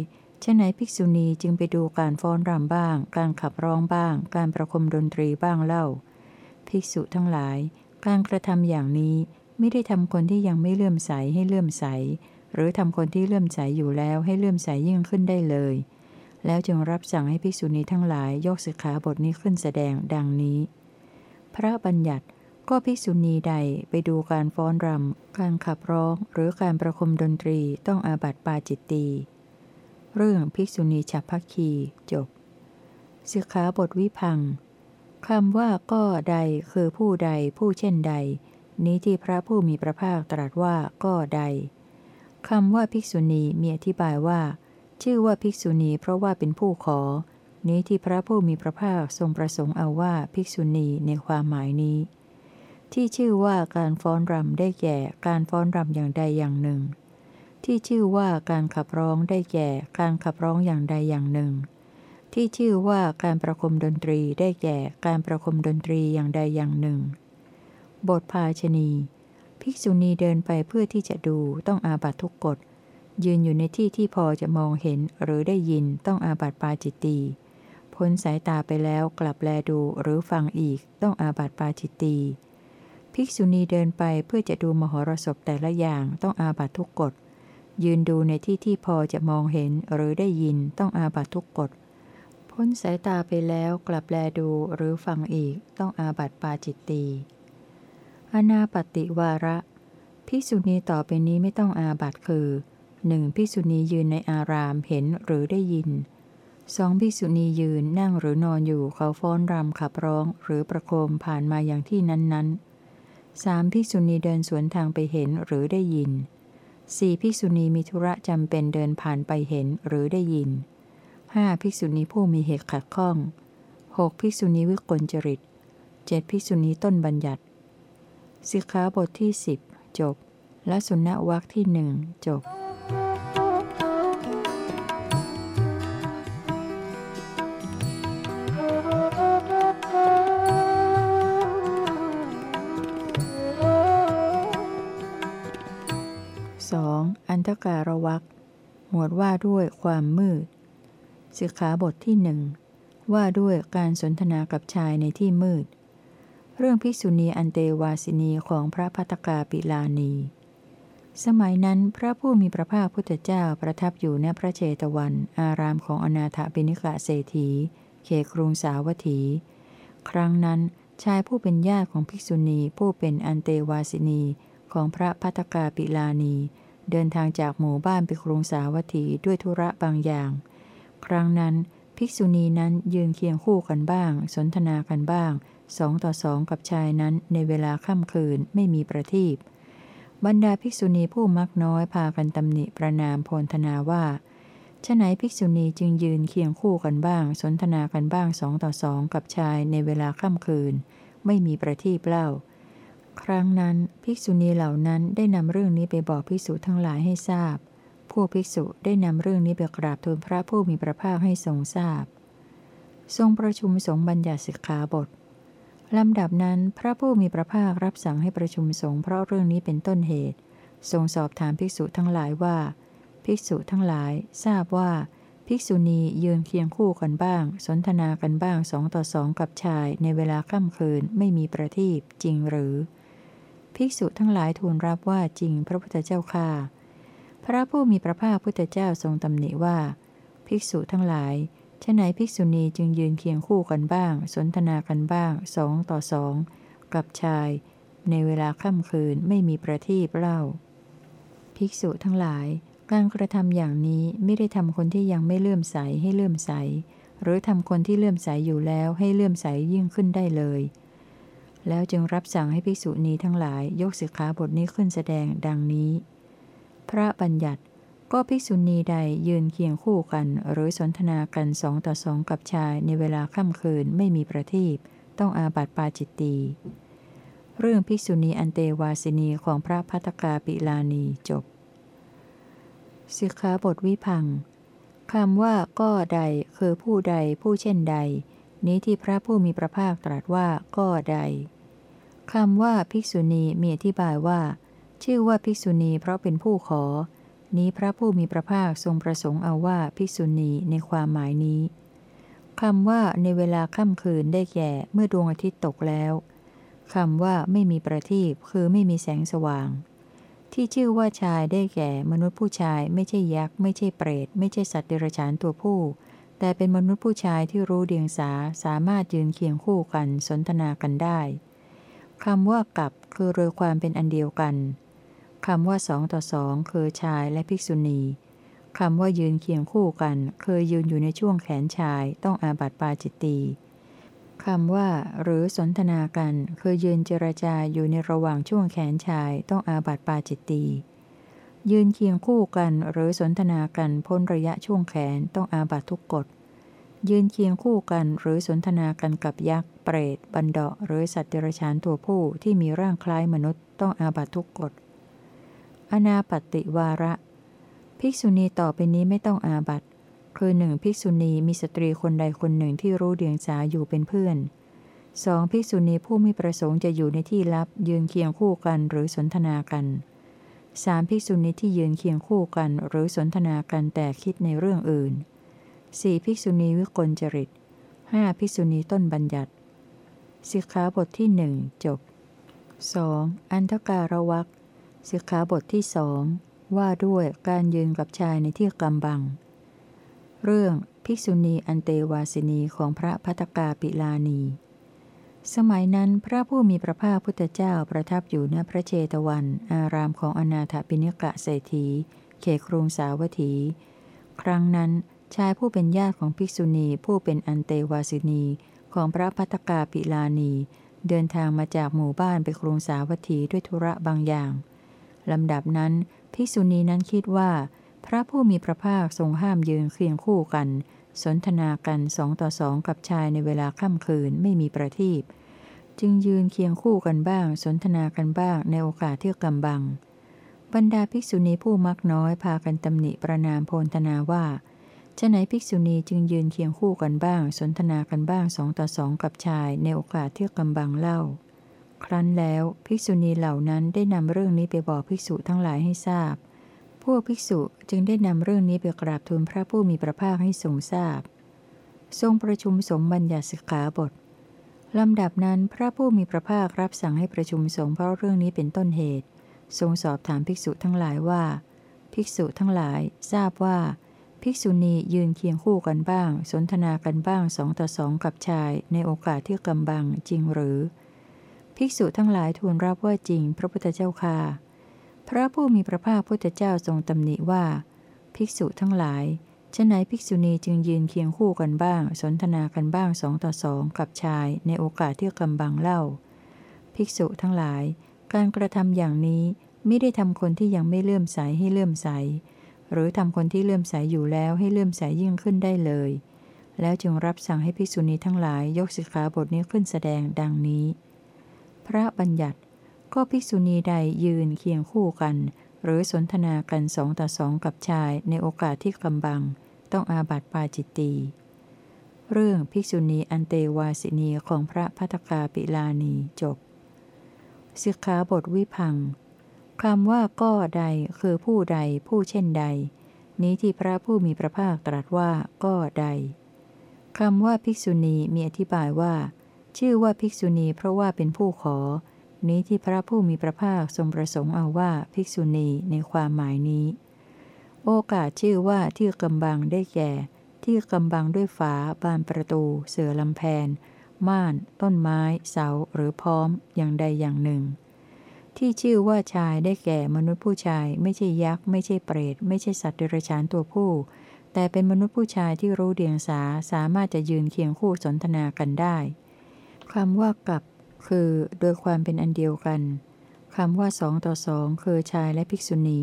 ฉะไหนภิกษุณีจึงไปดูการฟ้อนรำบ้าง การขับร้องบ้าง การประคมดนตรีบ้างเล่า ภิกษุทั้งหลาย การกระทำอย่างนี้ไม่ได้ทำคนที่ยังไม่เลื่อมใสให้เลื่อมใส หรือทำคนที่เลื่อมใสอยู่แล้วให้เลื่อมใสยิ่งขึ้นได้เลย แล้วจึงรับสั่งให้ภิกษุณีทั้งหลายยกสิกขาบทนี้ขึ้นแสดงดังนี้ พระบัญญัติก็ภิกษุณีใดไปดูการฟ้อนรำ การขับร้องหรือการประคมดนตรีต้องอาบัติปาจิตตีเรื่องภิกษุณีฉับพักคีจบสิกขาบทวิพังคำว่าก็ใดคือผู้ใดผู้เช่นใด นี้ที่พระผู้มีพระภาคตรัสว่าก็ใดคำว่าภิกษุณีมีอธิบายว่า ชื่อว่าภิกษุณีเพราะว่าเป็นผู้ขอ นี้ที่พระผู้มีพระภาคทรงประสงค์เอาว่าภิกษุณีในความหมายนี้ ที่ชื่อว่าการฟ้อนรำได้แก่การฟ้อนรำอย่างใดอย่างหนึ่ง ที่ชื่อว่าการขับร้องได้แก่การขับร้องอย่างใดอย่างหนึ่ง ที่ชื่อว่าการประคมดนตรีได้แก่การประคมดนตรีอย่างใดอย่างหนึ่ง บทภาชนีภิกษุณีเดินไปเพื่อที่จะดูต้องอาบัตทุกกฎยืนอยู่ในที่ที่พอจะมองเห็นหรือได้ยินต้องอาบัตปาจิตตี พ้นสายตาไปแล้วกลับแลดูหรือฟังอีกต้องอาบัตปาจิตตีภิกษุณีเดินไปเพื่อจะดูมหรสพแต่ละอย่างต้องอาบัตทุกกฎ ยืนดูในที่ที่พอจะมองเห็นหรือได้ยินต้องอาบัตทุกกฎ พ้นสายตาไปแล้วกลับแลดูหรือฟังอีกต้องอาบัตปาจิตตีอนาปติวาระพิสุณีต่อไปนี้ไม่ต้องอาบัตคือหนึ่งพิสุณียืนในอารามเห็นหรือได้ยิน สองพิสุณียืนนั่งหรือนอนอยู่เขาฟ้อนรำขับร้องหรือประโคมผ่านมาอย่างที่นั้นๆสามพิสุณีเดินสวนทางไปเห็นหรือได้ยินสี่ภิกษุณีมีธุระจำเป็นเดินผ่านไปเห็นหรือได้ยินห้าภิกษุณีผู้มีเหตุขัดข้องหกภิกษุณีวิกลจริตเจ็ดภิกษุณีต้นบัญญัติสิกขาบทที่สิบจบ และสุนวักที่หนึ่งจบ การวักหมวดว่าด้วยความมืด สิกขาบทที่หนึ่งว่าด้วยการสนทนากับชายในที่มืด เรื่องภิกษุณีอันเตวาสินีของพระพัตกาปิลานี สมัยนั้นพระผู้มีพระภาคพุทธเจ้าประทับอยู่ณพระเจตวัน อารามของอนาถบิณิกะเศรษฐี เขครุงสาวัตถี ครั้งนั้นชายผู้เป็นญาติของภิกษุณีผู้เป็นอันเตวาสินีของพระพัตกาปิลานี เดินทางจากหมู่บ้านไปกรุงสาวัตถีด้วยธุระบางอย่าง ครั้งนั้น ภิกษุณีนั้นยืนเคียงคู่กันบ้าง สนทนากันบ้างสองต่อสองกับชายนั้นในเวลาค่ำคืนไม่มีประทีปบรรดาภิกษุณีผู้มักน้อยพากันตำหนิประนามโพลธนาว่าฉไหนภิกษุณีจึงยืนเคียงคู่กันบ้าง สนทนากันบ้างสองต่อสองกับชายในเวลาค่ำคืน ไม่มีประทีปเล่า ครั้งนั้นภิกษุณีเหล่านั้นได้นำเรื่องนี้ไปบอกภิกษุทั้งหลายให้ทราบ พวกภิกษุได้นำเรื่องนี้ไปกราบทูลพระผู้มีพระภาคให้ทรงทราบ ทรงประชุมสงฆ์บัญญัติสิกขาบทลำดับนั้นพระผู้มีพระภาครับสั่งให้ประชุมสงฆ์เพราะเรื่องนี้เป็นต้นเหตุ ทรงสอบถามภิกษุทั้งหลายว่า ภิกษุทั้งหลายทราบว่า ภิกษุณียืนเคียงคู่กันบ้าง สนทนากันบ้างสองต่อสองกับชายในเวลาค่ำคืนไม่มีประทีปจริงหรือ ภิกษุทั้งหลายทูลรับว่าจริงพระพุทธเจ้าค่าพระผู้มีพระภาคพุทธเจ้าทรงตำหนิว่า ภิกษุทั้งหลายฉไหนภิกษุณีจึงยืนเคียงคู่กันบ้าง สนทนากันบ้างสองต่อสองกับชาย ในเวลาค่ำคืนไม่มีประทีปเล่า ภิกษุทั้งหลาย การกระทำอย่างนี้ไม่ได้ทำคนที่ยังไม่เลื่อมใสให้เลื่อมใส หรือทำคนที่เลื่อมใสอยู่แล้วให้เลื่อมใสยิ่งขึ้นได้เลย แล้วจึงรับสั่งให้ภิกษุณีทั้งหลายยกสิกขาบทนี้ขึ้นแสดงดังนี้ พระบัญญัติก็ภิกษุณีใดยืนเคียงคู่กัน หรือสนทนากันสองต่อสองกับชายในเวลาค่ำคืนไม่มีประทีปต้องอาบัติปาจิตตี เรื่องภิกษุณีอันเตวาสินีของพระพัตกาปิลานีจบ สิกขาบทวิพังคำว่าก็ใดคือผู้ใดผู้เช่นใด นี้ที่พระผู้มีพระภาคตรัสว่าก็ใดคำว่าภิกษุณีมีอธิบายว่า ชื่อว่าภิกษุณีเพราะเป็นผู้ขอ นี้พระผู้มีพระภาคทรงประสงค์เอาว่าภิกษุณีในความหมายนี้คำว่าในเวลาค่ำคืนได้แก่เมื่อดวงอาทิตย์ตกแล้วคำว่าไม่มีประทีปคือไม่มีแสงสว่าง ที่ชื่อว่าชายได้แก่มนุษย์ผู้ชายไม่ใช่ยักษ์ ไม่ใช่เปรต ไม่ใช่สัตว์เดรัจฉานตัวผู้ แต่เป็นมนุษย์ผู้ชายที่รู้เดียงสาสามารถยืนเคียงคู่กันสนทนากันได้คำว่ากับคือเรือความเป็นอันเดียวกันคำว่าสองต่อสองคือชายและภิกษุณีคำว่ายืนเคียงคู่กันเคยยืนอยู่ในช่วงแขนชายต้องอาบัติปาจิตตีคำว่า หรือสนทนากันคือยืนเจรจาอยู่ในระหว่างช่วงแขนชายต้องอาบัติปาจิตตี ยืนเคียงคู่กันหรือสนทนากันพ้นระยะช่วงแขนต้องอาบัตทุกกฎ ยืนเคียงคู่กันหรือสนทนากันกับยักษ์ เปรต บันดาหรือสัตว์เดรัจฉานตัวผู้ที่มีร่างคล้ายมนุษย์ต้องอาบัตทุกกฎ อนาปติวาระ ภิกษุณีต่อไปนี้ไม่ต้องอาบัตคือหนึ่งภิกษุณีมีสตรีคนใดคนหนึ่งที่รู้เดียงสาอยู่เป็นเพื่อนสองภิกษุณีผู้ไม่ประสงค์จะอยู่ในที่ลับยืนเคียงคู่กันหรือสนทนากัน สามภิกษุณีที่ยืนเคียงคู่กันหรือสนทนากันแต่คิดในเรื่องอื่นสี่ภิกษุณีวิกลจริตห้าภิกษุณีต้นบัญญัติสิกขาบทที่หนึ่งจบ 2. อันทการวักสิกขาบทที่สองว่าด้วยการยืนกับชายในที่กำบัง เรื่องภิกษุณีอันเตวาสินีของพระพัตกาปิลานี สมัยนั้นพระผู้มีพระภาคพุทธเจ้าประทับอยู่ณพระเจตวัน อารามของอนาถปิณิกะเศรษฐี เขครุงสาวัตถี ครั้งนั้นชายผู้เป็นญาติของภิกษุณีผู้เป็นอันเตวาสินีของพระพัตกาปิลานี เดินทางมาจากหมู่บ้านไปกรุงสาวัตถีด้วยธุระบางอย่างลำดับนั้นภิกษุณีนั้นคิดว่า พระผู้มีพระภาคทรงห้ามยืนเคียงคู่กัน สนทนากันสองต่อสองกับชายในเวลาค่ำคืนไม่มีประทีปจึงยืนเคียงคู่กันบ้าง สนทนากันบ้างในโอกาสที่กำบัง บรรดาภิกษุณีผู้มักน้อยพากันตำหนิประนามโพลธนาว่าจะไหนภิกษุณีจึงยืนเคียงคู่กันบ้าง สนทนากันบ้างสองต่อสองกับชายในโอกาสที่กำบังเล่า ครั้นแล้วภิกษุณีเหล่านั้นได้นำเรื่องนี้ไปบอกภิกษุทั้งหลายให้ทราบ พวกภิกษุจึงได้นำเรื่องนี้ไปกราบทูลพระผู้มีพระภาคให้ทรงทราบ ทรงประชุมสงฆ์บัญญัติสิกขาบทลำดับนั้นพระผู้มีพระภาครับสั่งให้ประชุมสงฆ์เพราะเรื่องนี้เป็นต้นเหตุ ทรงสอบถามภิกษุทั้งหลายว่า ภิกษุทั้งหลายทราบว่า ภิกษุณียืนเคียงคู่กันบ้าง สนทนากันบ้างสองต่อสองกับชาย ในโอกาสที่กำบังจริงหรือ ภิกษุทั้งหลายทูลรับว่าจริง พระพุทธเจ้าค่ะ พระผู้มีพระภาคพุทธเจ้าทรงตำหนิว่า ภิกษุทั้งหลายฉะไหนภิกษุณีจึงยืนเคียงคู่กันบ้าง สนทนากันบ้างสองต่อสองกับชายในโอกาสที่กำบังเล่า ภิกษุทั้งหลาย การกระทำอย่างนี้ไม่ได้ทำคนที่ยังไม่เลื่อมใสให้เลื่อมใส หรือทำคนที่เลื่อมใสอยู่แล้วให้เลื่อมใสยิ่งขึ้นได้เลย แล้วจึงรับสั่งให้ภิกษุณีทั้งหลายยกสิกขาบทนี้ขึ้นแสดงดังนี้ พระบัญญัติ ก็ภิกษุณีใดยืนเคียงคู่กัน หรือสนทนากันสองต่อสองกับชายในโอกาสที่กำบัง ต้องอาบัติปาจิตตีเรื่องภิกษุณีอันเตวาสินีของพระพัทกาปิลานีจบสิกขาบทวิพังคำว่าก็ใดคือผู้ใดผู้เช่นใด นี้ที่พระผู้มีพระภาคตรัสว่าก็ใดคำว่าภิกษุณีมีอธิบายว่า ชื่อว่าภิกษุณีเพราะว่าเป็นผู้ขอ นี้ที่พระผู้มีพระภาคทรงประสงค์เอาว่าภิกษุณีในความหมายนี้ โอกาสชื่อว่าที่กำบังได้แก่ ที่กำบังด้วยฝา บานประตู เสือลำแพน ม่าน ต้นไม้ เสา หรือพร้อม อย่างใดอย่างหนึ่ง ที่ชื่อว่าชายได้แก่มนุษย์ผู้ชาย ไม่ใช่ยักษ์ ไม่ใช่เปรต ไม่ใช่สัตว์เดรัจฉานตัวผู้ แต่เป็นมนุษย์ผู้ชายที่รู้เดียงสาสามารถจะยืนเคียงคู่สนทนากันได้คำว่ากับ คือโดยความเป็นอันเดียวกันคำว่าสองต่อสองคือชายและภิกษุณี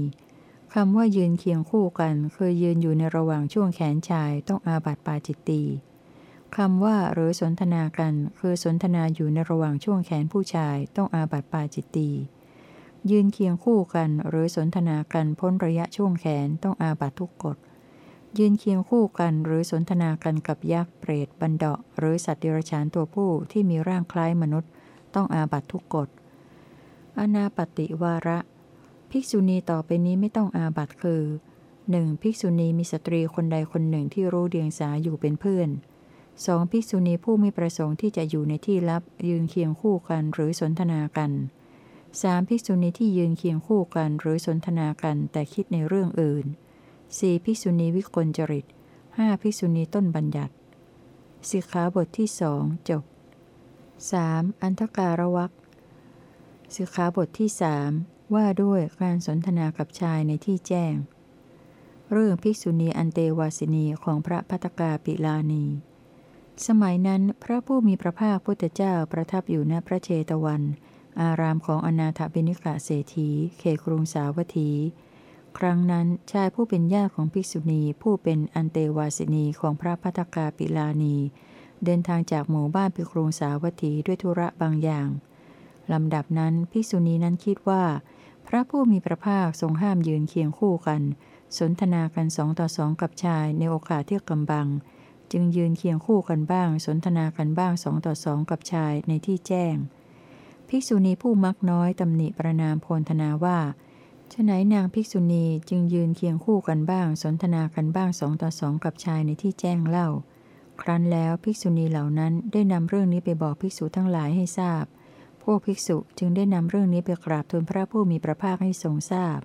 คำว่ายืนเคียงคู่กันคือยืนอยู่ในระหว่างช่วงแขนชายต้องอาบัติปาจิตตีคำว่าหรือสนทนากันคือสนทนาอยู่ในระหว่างช่วงแขนผู้ชายต้องอาบัติปาจิตตียืนเคียงคู่กันหรือสนทนากันพ้นระยะช่วงแขนต้องอาบัตทุกกฎ ยืนเคียงคู่กันหรือสนทนากันกับยักษ์เปรตบันเดาะหรือสัตว์เดรัจฉานตัวผู้ที่มีร่างคล้ายมนุษย์ ต้องอาบัตทุกกฎ อนาปติวาระ ภิกษุณีต่อไปนี้ไม่ต้องอาบัตคือ 1. ภิกษุณีมีสตรีคนใดคนหนึ่งที่รู้เดียงสาอยู่เป็นเพื่อน 2. ภิกษุณีผู้ไม่ประสงค์ที่จะอยู่ในที่ลับยืนเคียงคู่กันหรือสนทนากัน 3. ภิกษุณีที่ยืนเคียงคู่กันหรือสนทนากันแต่คิดในเรื่องอื่น 4. ภิกษุณีวิกลจริต 5. ภิกษุณีต้นบัญญัติสิกขาบทที่สองจบ 3. อันทการวักสิกขาบทที่สว่าด้วยการสนทนากับชายในที่แจ้ง เรื่องภิกษุณีอันเตวาสินีของพระพัตกาปิลานี สมัยนั้นพระผู้มีพระภาคพุทธเจ้าประทับอยู่ณพระเชตวัน อารามของอนาถบิณิกะเศรษฐีเขครุงสาวัตถี ครั้งนั้นชายผู้เป็นญาติของภิกษุณีผู้เป็นอันเตวาสินีของพระพัตกาปิลานี เดินทางจากหมู่บ้านไปกรุงสาวัตถีด้วยธุระบางอย่างลำดับนั้นภิกษุณีนั้นคิดว่า พระผู้มีพระภาคทรงห้ามยืนเคียงคู่กัน สนทนากันสองต่อสองกับชายในโอกาสที่กำบัง จึงยืนเคียงคู่กันบ้าง สนทนากันบ้างสองต่อสองกับชายในที่แจ้ง ภิกษุณีผู้มักน้อยตำหนิประนามโพลธนาว่าฉไหนนางภิกษุณีจึงยืนเคียงคู่กันบ้าง สนทนากันบ้างสองต่อสองกับชายในที่แจ้งเล่า ครั้นแล้วภิกษุณีเหล่านั้นได้นำเรื่องนี้ไปบอกภิกษุทั้งหลายให้ทราบ พวกภิกษุจึงได้นำเรื่องนี้ไปกราบทูลพระผู้มีพระภาคให้ทรงทราบ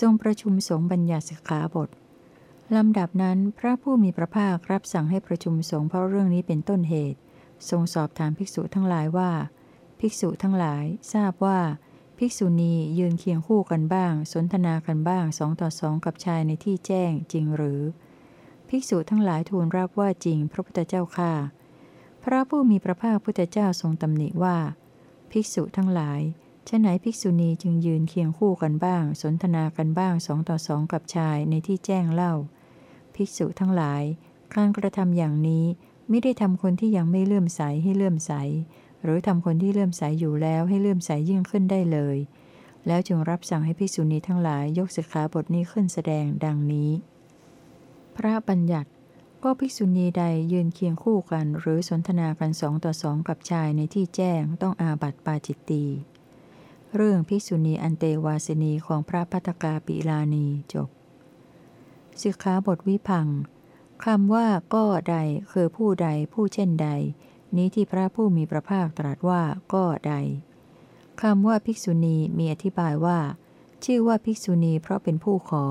ทรงประชุมสงฆ์บัญญัติสิกขาบทลำดับนั้นพระผู้มีพระภาครับสั่งให้ประชุมสงฆ์เพราะเรื่องนี้เป็นต้นเหตุ ทรงสอบถามภิกษุทั้งหลายว่า ภิกษุทั้งหลายทราบว่า ภิกษุณียืนเคียงคู่กันบ้าง สนทนากันบ้างสองต่อสองกับชายในที่แจ้งจริงหรือ ภิกษุทั้งหลายทูลรับว่าจริงพระพุทธเจ้าค่าพระผู้มีพระภาคพุทธเจ้าทรงตำหนิว่า ภิกษุทั้งหลายฉะไหนภิกษุณีจึงยืนเคียงคู่กันบ้าง สนทนากันบ้างสองต่อสองกับชายในที่แจ้งเล่า ภิกษุทั้งหลาย การกระทำอย่างนี้ไม่ได้ทำคนที่ยังไม่เลื่อมใสให้เลื่อมใส หรือทำคนที่เลื่อมใสอยู่แล้วให้เลื่อมใสยิ่งขึ้นได้เลย แล้วจึงรับสั่งให้ภิกษุณีทั้งหลายยกสิกขาบทนี้ขึ้นแสดงดังนี้ พระบัญญัติ ก็ภิกษุณีใดยืนเคียงคู่กันหรือสนทนากันสองต่อสองกับชายในที่แจ้งต้องอาบัติปาจิตตีเรื่องภิกษุณีอันเตวาสินีของพระพัตกาปิลานีจบสิกขาบทวิพังคำว่าก็ใดคือผู้ใดผู้เช่นใด นี้ที่พระผู้มีพระภาคตรัสว่าก็ใดคำว่าภิกษุณีมีอธิบายว่า ชื่อว่าภิกษุณีเพราะเป็นผู้ขอ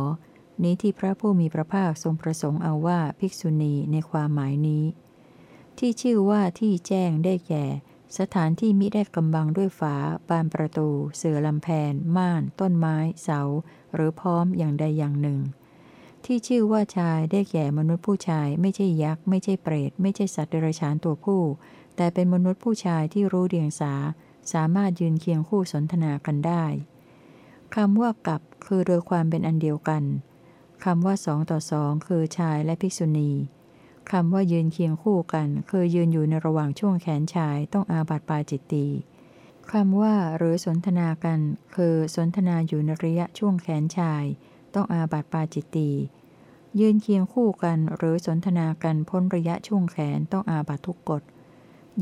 นี้ที่พระผู้มีพระภาคทรงประสงค์เอาว่าภิกษุณีในความหมายนี้ ที่ชื่อว่าที่แจ้งได้แก่ สถานที่มิได้กำบังด้วยฝา บานประตู เสือลำแพน ม่าน ต้นไม้ เสา หรือพร้อมอย่างใดอย่างหนึ่ง ที่ชื่อว่าชายได้แก่มนุษย์ผู้ชาย ไม่ใช่ยักษ์ ไม่ใช่เปรต ไม่ใช่สัตว์เดรัจฉานตัวผู้ แต่เป็นมนุษย์ผู้ชายที่รู้เดียงสา สามารถยืนเคียงคู่สนทนากันได้คำว่ากับคือโดยความเป็นอันเดียวกัน คำว่าสองต่อสองคือชายและภิกษุณีคำว่ายืนเคียงคู่กันคือยืนอยู่ในระหว่างช่วงแขนชายต้องอาบัติปาจิตตีคำว่าหรือสนทนากัน คือสนทนาอยู่ในระยะช่วงแขนชาย ต้องอาบัติปาจิตตียืนเคียงคู่กันหรือสนทนากันพ้นระยะช่วงแขนต้องอาบัตทุกกฎ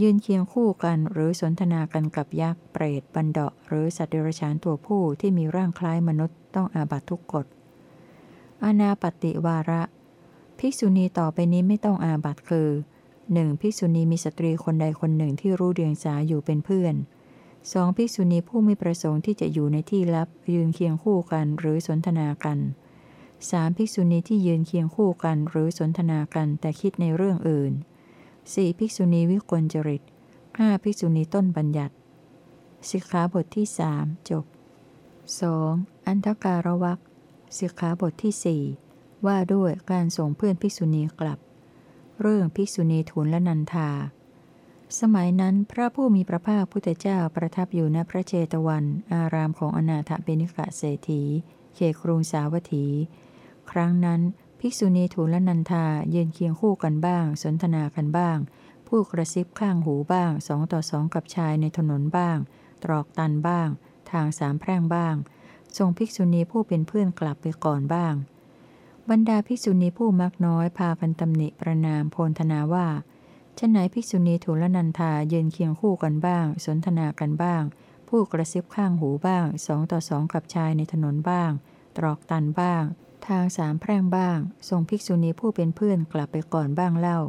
ยืนเคียงคู่กันหรือสนทนากันกับยักษ์เปรตบันเดาะหรือสัตว์เดรัจฉานตัวผู้ที่มีร่างคล้ายมนุษย์ต้องอาบัตทุกกฎ อนาปฏิวาระ ภิกษุณีต่อไปนี้ไม่ต้องอาบัตคือ 1. ภิกษุณีมีสตรีคนใดคนหนึ่งที่รู้เดียงสาอยู่เป็นเพื่อน 2. ภิกษุณีผู้ไม่ประสงค์ที่จะอยู่ในที่ลับยืนเคียงคู่กันหรือสนทนากัน 3. ภิกษุณีที่ยืนเคียงคู่กันหรือสนทนากันแต่คิดในเรื่องอื่นสี่ภิกษุณีวิกลจริตห้าภิกษุณีต้นบัญญัติสิกขาบทที่สจบ 2. อันทการวัก สิกขาบทที่สว่าด้วยการส่งเพื่อนภิกษุณีกลับ เรื่องภิกษุณีทูลละนันทา สมัยนั้นพระผู้มีพระภาคพุทธเจ้าประทับอยู่ณพระเจตวัน อารามของอนาถเบนิกะเศรษฐีเขครุงสาวัตถี ครั้งนั้นภิกษุณีทูลละนันทาเยืนเคียงคู่กันบ้าง สนทนากันบ้าง ผู้กระซิบข้างหูบ้างสองต่อสองกับชายในถนนบ้าง ตรอกตันบ้าง ทางสามแพร่งบ้าง ส่งภิกษุณีผู้เป็นเพื่อนกลับไปก่อนบ้าง บรรดาภิกษุณีผู้มักน้อยพากันตำหนิประนามโพลธนาว่าชนไหนภิกษุณีทูลละนันทายืนเคียงคู่กันบ้าง สนทนากันบ้าง ผู้กระซิบข้างหูบ้างสองต่อสองกับชายในถนนบ้าง ตรอกตันบ้าง ทางสามแพร่งบ้างส่งภิกษุณีผู้เป็นเพื่อนกลับไปก่อนบ้างเล่า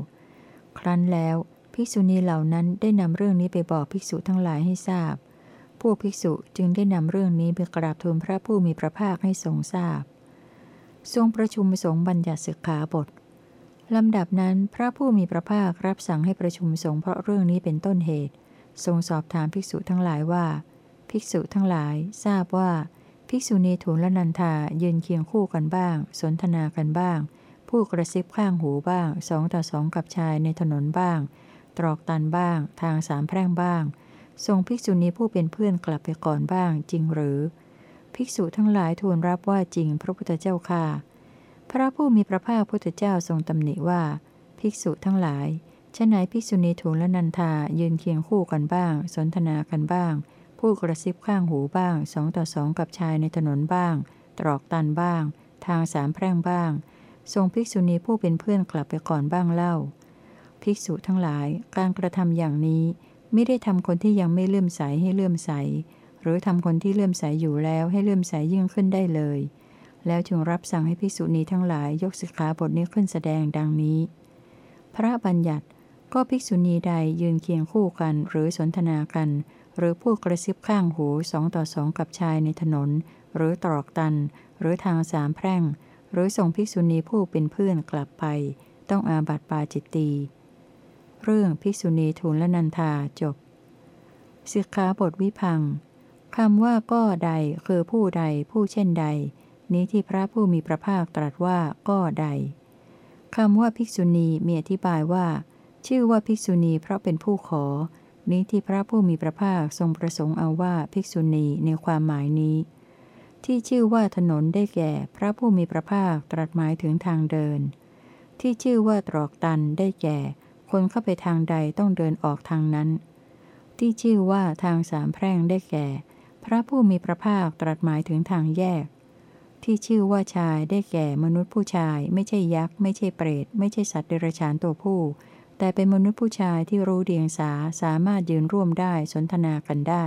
ครั้นแล้ว ภิกษุณีเหล่านั้นได้นำเรื่องนี้ไปบอกภิกษุทั้งหลายให้ทราบ วกภิกษุจึงได้นำเรื่องนี้ไปกราบทูลพระผู้มีพระภาคให้ทรงทราบ ทรงประชุมสงฆ์บัญญัติศึกขาบทลำดับนั้นพระผู้มีพระภาครับสั่งให้ประชุมสงฆ์เพราะเรื่องนี้เป็นต้นเหตุ ทรงสอบถามภิกษุทั้งหลายว่า ภิกษุทั้งหลายทราบว่า ภิกษุณีทูลและนันทายืนเคียงคู่กันบ้าง สนทนากันบ้าง ผู้กระซิบข้างหูบ้างสองต่อสองกับชายในถนนบ้าง ตรอกตันบ้าง ทางสามแพร่งบ้าง ทรงภิกษุณีผู้เป็นเพื่อนกลับไปก่อนบ้างจริงหรือ ภิกษุทั้งหลายทูลรับว่าจริงพระพุทธเจ้าค่ะ พระผู้มีพระภาคพุทธเจ้าทรงตำหนิว่า ภิกษุทั้งหลายชะไหนภิกษุณีทูลและนันทายืนเคียงคู่กันบ้าง สนทนากันบ้างผู้กระซิบข้างหูบ้างสองต่อสองกับชายในถนนบ้าง ตรอกตันบ้าง ทางสามแพร่งบ้าง ทรงภิกษุณีผู้เป็นเพื่อนกลับไปก่อนบ้างเล่า ภิกษุทั้งหลายการกระทำอย่างนี้ ไม่ได้ทำคนที่ยังไม่เลื่อมใสให้เลื่อมใส หรือทำคนที่เลื่อมใสอยู่แล้วให้เลื่อมใสยิ่งขึ้นได้เลย แล้วจึงรับสั่งให้ภิกษุณีทั้งหลายยกสิกขาบทนี้ขึ้นแสดงดังนี้ พระบัญญัติก็ภิกษุณีใดยืนเคียงคู่กันหรือสนทนากัน หรือผู้กระซิบข้างหูสองต่อสองกับชายในถนน หรือตรอกตัน หรือทางสามแพร่ง หรือส่งภิกษุณีผู้เป็นเพื่อนกลับไป ต้องอาบัติปาจิตตี เรื่องภิกษุณีทูลละนันทาจบสิกขาบทวิพังคำว่าก็ใดคือผู้ใดผู้เช่นใด นี้ที่พระผู้มีพระภาคตรัสว่าก็ใดคำว่าภิกษุณีมีอธิบายว่า ชื่อว่าภิกษุณีเพราะเป็นผู้ขอ นี้ที่พระผู้มีพระภาคทรงประสงค์เอาว่าภิกษุณีในความหมายนี้ ที่ชื่อว่าถนนได้แก่ พระผู้มีพระภาคตรัสหมายถึงทางเดิน ที่ชื่อว่าตรอกตันได้แก่ คนเข้าไปทางใดต้องเดินออกทางนั้น ที่ชื่อว่าทางสามแพร่งได้แก่ พระผู้มีพระภาคตรัสหมายถึงทางแยก ที่ชื่อว่าชายได้แก่มนุษย์ผู้ชาย ไม่ใช่ยักษ์ไม่ใช่เปรต ไม่ใช่สัตว์เดรัจฉานตัวผู้ แต่เป็นมนุษย์ผู้ชายที่รู้เดียงสาสามารถยืนร่วมได้สนทนากันได้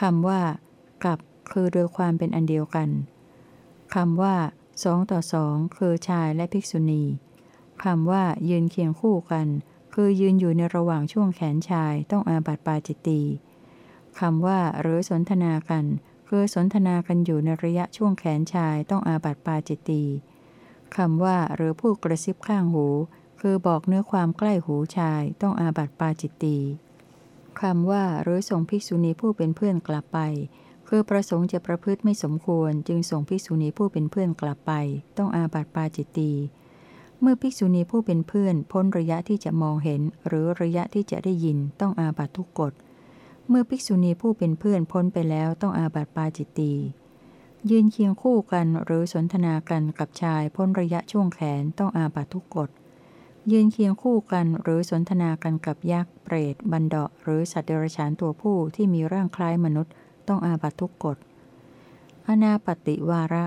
คำว่า กับคือโดยความเป็นอันเดียวกันคำว่าสองต่อสองคือชายและภิกษุณี คำว่ายืนเคียงคู่กัน คือยืนอยู่ในระหว่างช่วงแขนชายต้องอาบัติปาจิตตีคำว่าหรือสนทนากัน คือสนทนากันอยู่ในระยะช่วงแขนชายต้องอาบัติปาจิตตีคำว่าหรือพูดกระซิบข้างหู คือบอกเนื้อความใกล้หูชายต้องอาบัติปาจิตตีคำว่าหรือส่งภิกษุณีผู้เป็นเพื่อนกลับไป คือประสงค์จะประพฤติไม่สมควรจึงส่งภิกษุณีผู้เป็นเพื่อนกลับไป ต้องอาบัติปาจิตตี เมื่อภิกษุณีผู้เป็นเพื่อนพ้นระยะที่จะมองเห็น หรือระยะที่จะได้ยินต้องอาบัตทุกกฎ เมื่อภิกษุณีผู้เป็นเพื่อนพ้นไปแล้วต้องอาบัตปาจิตตียืนเคียงคู่กันหรือสนทนากันกับชายพ้นระยะช่วงแขนต้องอาบัตทุกกฎ ยืนเคียงคู่กันหรือสนทนากันกับยักษ์เปรตบันเดาะหรือสัตว์เดรัจฉานตัวผู้ที่มีร่างคล้ายมนุษย์ต้องอาบัตทุกกฎ อนาปติวาระ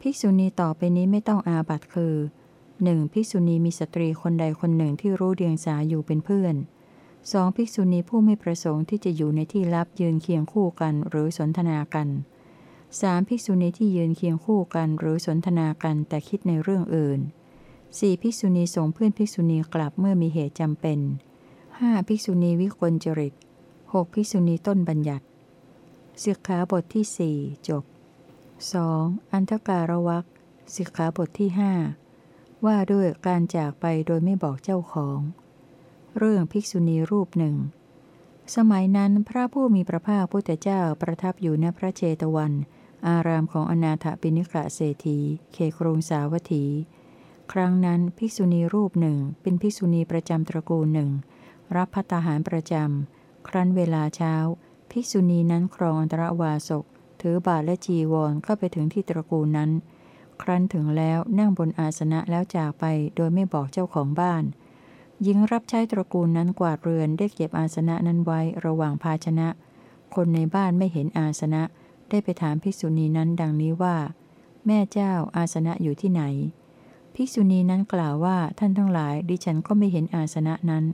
ภิกษุณีต่อไปนี้ไม่ต้องอาบัตคือ หนึ่งภิกษุณีมีสตรีคนใดคนหนึ่งที่รู้เดียงสาอยู่เป็นเพื่อนสองภิกษุณีผู้ไม่ประสงค์ที่จะอยู่ในที่ลับยืนเคียงคู่กันหรือสนทนากันสามภิกษุณีที่ยืนเคียงคู่กันหรือสนทนากันแต่คิดในเรื่องอื่นสี่ภิกษุณีส่งเพื่อนภิกษุณีกลับเมื่อมีเหตุจำเป็นห้าภิกษุณีวิกลจริตหกภิกษุณีต้นบัญญัติสิกขาบทที่สี่จบ 2. อันทการวักสิกขาบทที่ห้า ว่าด้วยการจากไปโดยไม่บอกเจ้าของ เรื่องภิกษุณีรูปหนึ่ง สมัยนั้นพระผู้มีพระภาคพุทธเจ้าประทับอยู่ณพระเจตวัน อารามของอนาถปิณิกะเศรษฐีเคครงสาวัตถี ครั้งนั้นภิกษุณีรูปหนึ่ง เป็นภิกษุณีประจำตระกูลหนึ่ง รับพัตาหารประจำ ครั้นเวลาเช้า ภิกษุณีนั้นครองอันตรวาสกถือบาทและจีวรเข้าไปถึงที่ตระกูลนั้น ครั้นถึงแล้วนั่งบนอาสนะแล้วจากไปโดยไม่บอกเจ้าของบ้าน หญิงรับใช้ตระกูลนั้นกวาดเรือนได้เก็บอาสนะนั้นไว้ระหว่างภาชนะ คนในบ้านไม่เห็นอาสนะ ได้ไปถามภิกษุณีนั้นดังนี้ว่า แม่เจ้าอาสนะอยู่ที่ไหน ภิกษุณีนั้นกล่าวว่าท่านทั้งหลายดิฉันก็ไม่เห็นอาสนะนั้น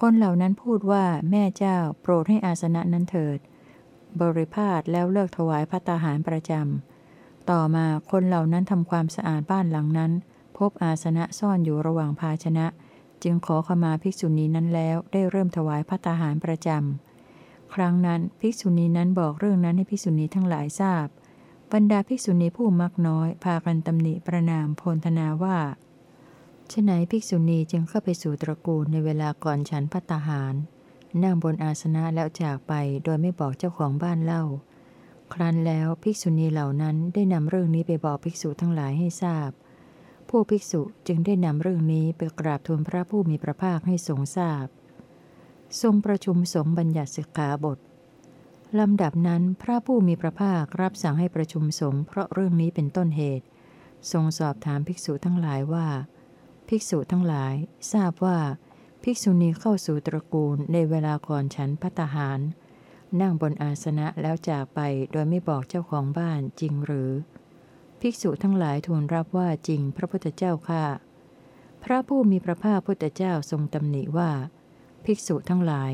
คนเหล่านั้นพูดว่าแม่เจ้าโปรดให้อาสนะนั้นเถิด บริพาทแล้วเลิกถวายพัตาหารประจำ ต่อมาคนเหล่านั้นทำความสะอาดบ้านหลังนั้น พบอาสนะซ่อนอยู่ระหว่างภาชนะ จึงขอขมาภิกษุณีนั้นแล้วได้เริ่มถวายพระตาหารประจำครั้งนั้นภิกษุณีนั้นบอกเรื่องนั้นให้ภิกษุณีทั้งหลายทราบ บรรดาภิกษุณีผู้มักน้อย พากันตำหนิประนามโพลธนาว่าฉไหนภิกษุณีจึงเข้าไปสู่ตระกูลในเวลาก่อนฉันพัตาหาร นั่งบนอาสนะแล้วจากไปโดยไม่บอกเจ้าของบ้านเล่า ครั้นแล้วภิกษุณีเหล่านั้นได้นำเรื่องนี้ไปบอกภิกษุทั้งหลายให้ทราบผู้ภิกษุจึงได้นำเรื่องนี้ไปกราบทูลพระผู้มีพระภาคให้ทรงทราบ ทรงประชุมสงฆ์บัญญัติสิกขาบทลำดับนั้นพระผู้มีพระภาครับสั่งให้ประชุมสงฆ์เพราะเรื่องนี้เป็นต้นเหตุ ทรงสอบถามภิกษุทั้งหลายว่า ภิกษุทั้งหลาย ทราบว่า ภิกษุณีเข้าสู่ตระกูลในเวลาก่อนฉันพัตหาร นั่งบนอาสนะแล้วจากไปโดยไม่บอกเจ้าของบ้านจริงหรือ ภิกษุทั้งหลายทูลรับว่าจริงพระพุทธเจ้าค่ะ พระผู้มีพระภาคพุทธเจ้าทรงตำหนิว่า ภิกษุทั้งหลาย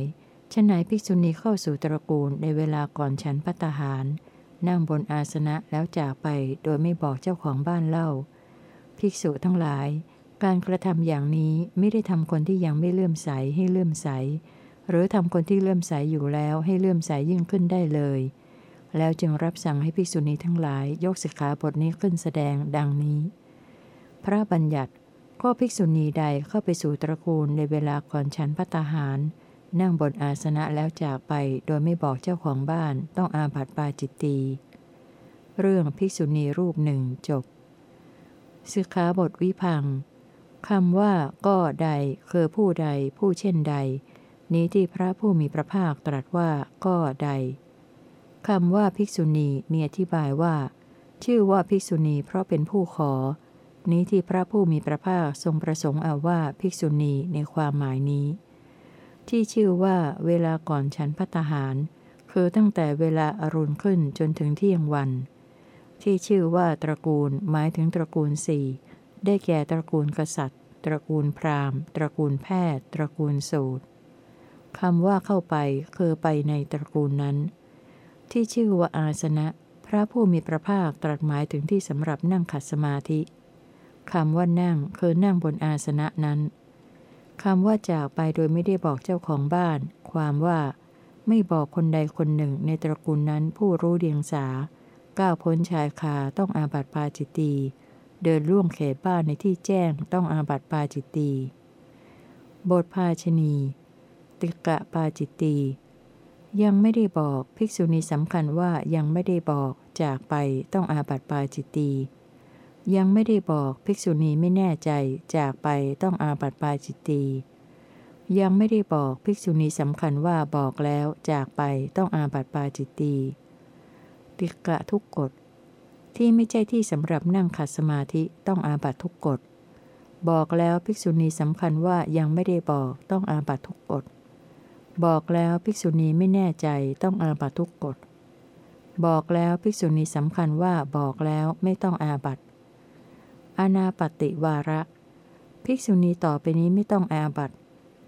ฉนไหนภิกษุณีเข้าสู่ตระกูลในเวลาก่อนฉันพัตหาร นั่งบนอาสนะแล้วจากไปโดยไม่บอกเจ้าของบ้านเล่า ภิกษุทั้งหลาย การกระทำอย่างนี้ไม่ได้ทำคนที่ยังไม่เลื่อมใสให้เลื่อมใส หรือทำคนที่เลื่อมใสยอยู่แล้วให้เลื่อมใสยยิ่งขึ้นได้เลย แล้วจึงรับสั่งให้ภิกษุณีทั้งหลายยกสิกขาบทนี้ขึ้นแสดงดังนี้ พระบัญญัติก็ภิกษุณีใดเข้าไปสู่ตระกูลในเวลาก่อนฉันพัตาหาร นั่งบนอาสนะแล้วจากไปโดยไม่บอกเจ้าของบ้านต้องอาบัติปาจิตตีเรื่องภิกษุณีรูปหนึ่งจบสิกขาบทวิพังคำว่าก็ใดคือผู้ใดผู้เช่นใด นี้ที่พระผู้มีพระภาคตรัสว่าก็ใดคำว่าภิกษุณีมีอธิบายว่า ชื่อว่าภิกษุณีเพราะเป็นผู้ขอ นี้ที่พระผู้มีพระภาคทรงประสงค์เอาว่าภิกษุณีในความหมายนี้ ที่ชื่อว่าเวลาก่อนฉันพัตหาร คือตั้งแต่เวลาอารุณขึ้นจนถึงเที่ยงวัน ที่ชื่อว่าตระกูลหมายถึงตระกูลสี่ได้แก่ตระกูลกษัตริย์ ตระกูลพราหมณ์ ตระกูลแพทย์ ตระกูลสูตร คำว่าเข้าไปคือไปในตระกูลนั้น ที่ชื่อว่าอาสนะ พระผู้มีพระภาคตรัสหมายถึงที่สำหรับนั่งขัดสมาธิคำว่านั่งคือนั่งบนอาสนะนั้นคำว่าจากไปโดยไม่ได้บอกเจ้าของบ้าน ความว่า ไม่บอกคนใดคนหนึ่งในตระกูลนั้นผู้รู้เดียงสา ก้าวพ้นชายคาต้องอาบัติปาจิตตีเดินล่วงเขตบ้านในที่แจ้งต้องอาบัติปาจิตตีบทภาชนี ติกะปาจิตตียังไม่ได้บอกภิกษุณีสำคัญว่ายังไม่ได้บอกจากไปต้องอาบัติปาจิตตียังไม่ได้บอกภิกษุณีไม่แน่ใจจากไปต้องอาบัติปาจิตตียังไม่ได้บอกภิกษุณีสำคัญว่าบอกแล้วจากไปต้องอาบัติปาจิตตีติกะทุกกฎที่ไม่ใช่ที่สำหรับนั่งขัดสมาธิต้องอาบัตทุกกฎบอกแล้วภิกษุณีสำคัญว่ายังไม่ได้บอกต้องอาบัตทุกกฎ บอกแล้วภิกษุณีไม่แน่ใจต้องอาบัตทุกกฎ บอกแล้วภิกษุณีสำคัญว่าบอกแล้วไม่ต้องอาบัตอนาปติวาระ ภิกษุณีต่อไปนี้ไม่ต้องอาบัต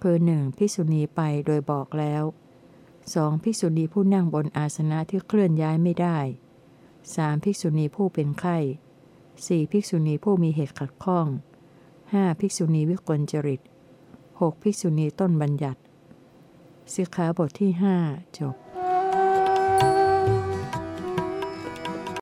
คือหนึ่งภิกษุณีไปโดยบอกแล้วสองภิกษุณีผู้นั่งบนอาสนะที่เคลื่อนย้ายไม่ได้สามภิกษุณีผู้เป็นไข้สี่ภิกษุณีผู้มีเหตุขัดข้องห้าภิกษุณีวิกลจริตหกภิกษุณีต้นบัญญัติ สิกขาบทที่หจบ